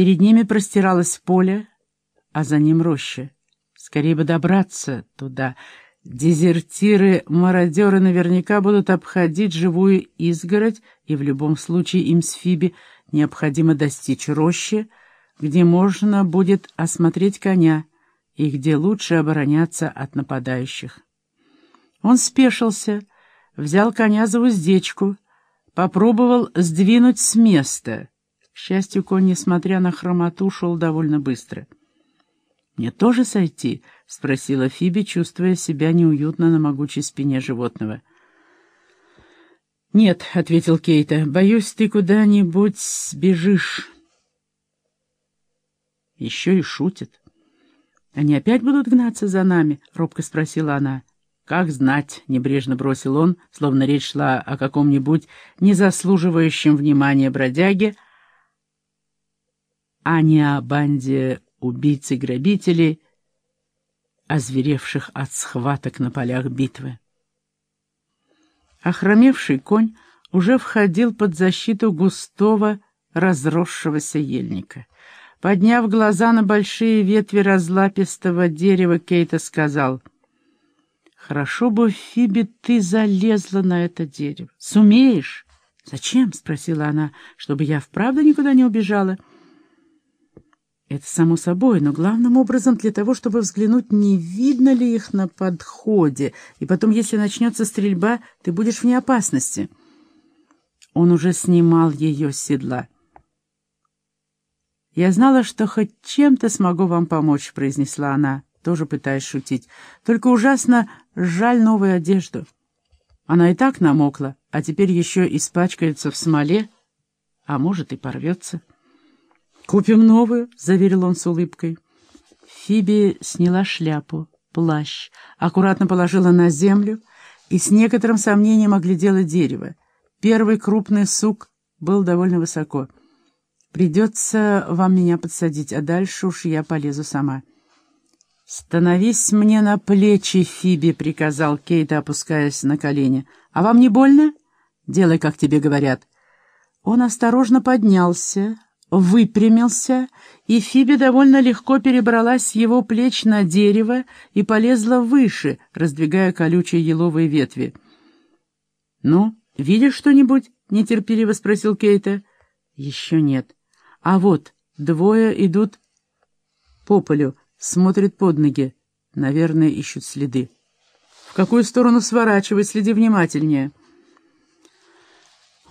Перед ними простиралось поле, а за ним роща. Скорее бы добраться туда. Дезертиры-мародеры наверняка будут обходить живую изгородь, и в любом случае им с Фиби необходимо достичь рощи, где можно будет осмотреть коня и где лучше обороняться от нападающих. Он спешился, взял коня за уздечку, попробовал сдвинуть с места. Счастью, конь, несмотря на хромоту, шел довольно быстро. «Мне тоже сойти?» — спросила Фиби, чувствуя себя неуютно на могучей спине животного. «Нет», — ответил Кейта, — «боюсь, ты куда-нибудь сбежишь». Еще и шутит. «Они опять будут гнаться за нами?» — робко спросила она. «Как знать», — небрежно бросил он, словно речь шла о каком-нибудь незаслуживающем внимания бродяге, а не о банде убийц и грабителей, озверевших от схваток на полях битвы. Охромевший конь уже входил под защиту густого, разросшегося ельника. Подняв глаза на большие ветви разлапистого дерева, Кейта сказал, «Хорошо бы, Фиби, ты залезла на это дерево. Сумеешь?» «Зачем?» — спросила она. «Чтобы я вправду никуда не убежала?» Это само собой, но главным образом для того, чтобы взглянуть, не видно ли их на подходе, и потом, если начнется стрельба, ты будешь вне опасности. Он уже снимал ее с седла. «Я знала, что хоть чем-то смогу вам помочь», — произнесла она, тоже пытаясь шутить. «Только ужасно жаль новую одежду. Она и так намокла, а теперь еще испачкается в смоле, а может и порвется». «Купим новую», — заверил он с улыбкой. Фиби сняла шляпу, плащ, аккуратно положила на землю и с некоторым сомнением оглядела дерево. Первый крупный сук был довольно высоко. «Придется вам меня подсадить, а дальше уж я полезу сама». «Становись мне на плечи, Фиби», — приказал Кейт, опускаясь на колени. «А вам не больно? Делай, как тебе говорят». Он осторожно поднялся, выпрямился, и Фиби довольно легко перебралась с его плеч на дерево и полезла выше, раздвигая колючие еловые ветви. «Ну, видишь что-нибудь?» — нетерпеливо спросил Кейта. «Еще нет. А вот, двое идут по полю, смотрят под ноги. Наверное, ищут следы. В какую сторону сворачивать? Следи внимательнее».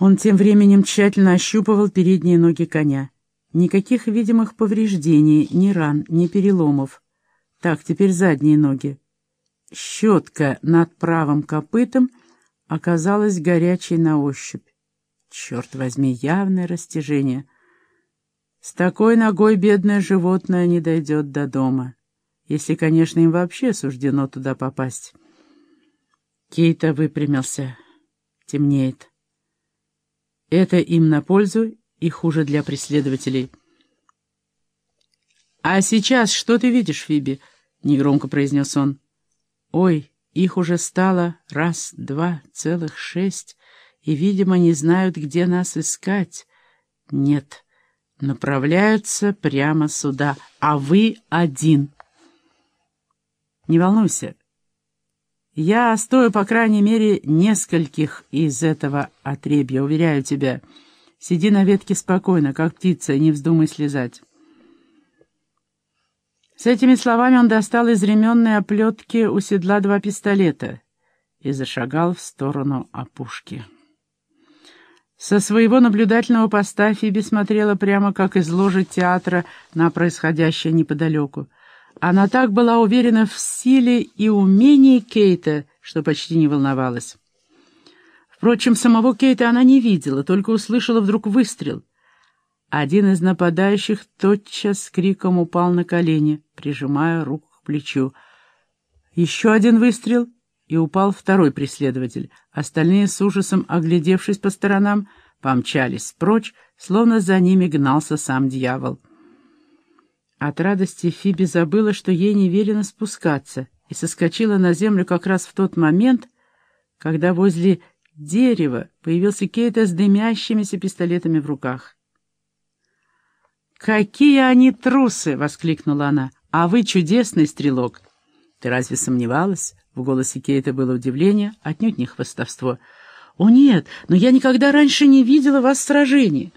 Он тем временем тщательно ощупывал передние ноги коня. Никаких видимых повреждений, ни ран, ни переломов. Так, теперь задние ноги. Щетка над правым копытом оказалась горячей на ощупь. Черт возьми, явное растяжение. С такой ногой бедное животное не дойдет до дома, если, конечно, им вообще суждено туда попасть. Кейта выпрямился. Темнеет. Это им на пользу и хуже для преследователей. «А сейчас что ты видишь, Фиби?» — негромко произнес он. «Ой, их уже стало раз, два, целых шесть, и, видимо, не знают, где нас искать. Нет, направляются прямо сюда, а вы один». «Не волнуйся, я стою, по крайней мере, нескольких из этого отребья, уверяю тебя. Сиди на ветке спокойно, как птица, и не вздумай слезать. С этими словами он достал из ременной оплетки у седла два пистолета и зашагал в сторону опушки. Со своего наблюдательного поста Фиби смотрела прямо как из ложи театра на происходящее неподалеку. Она так была уверена в силе и умении Кейта, что почти не волновалась. Впрочем, самого Кейта она не видела, только услышала вдруг выстрел. Один из нападающих тотчас с криком упал на колени, прижимая руку к плечу. Еще один выстрел, и упал второй преследователь. Остальные, с ужасом оглядевшись по сторонам, помчались прочь, словно за ними гнался сам дьявол. От радости Фиби забыла, что ей не велено спускаться, и соскочила на землю как раз в тот момент, когда возле дерева появился Кейта с дымящимися пистолетами в руках. «Какие они трусы!» — воскликнула она. «А вы чудесный стрелок!» «Ты разве сомневалась?» В голосе Кейта было удивление, отнюдь не хвастовство. «О нет, но я никогда раньше не видела вас в сражении!»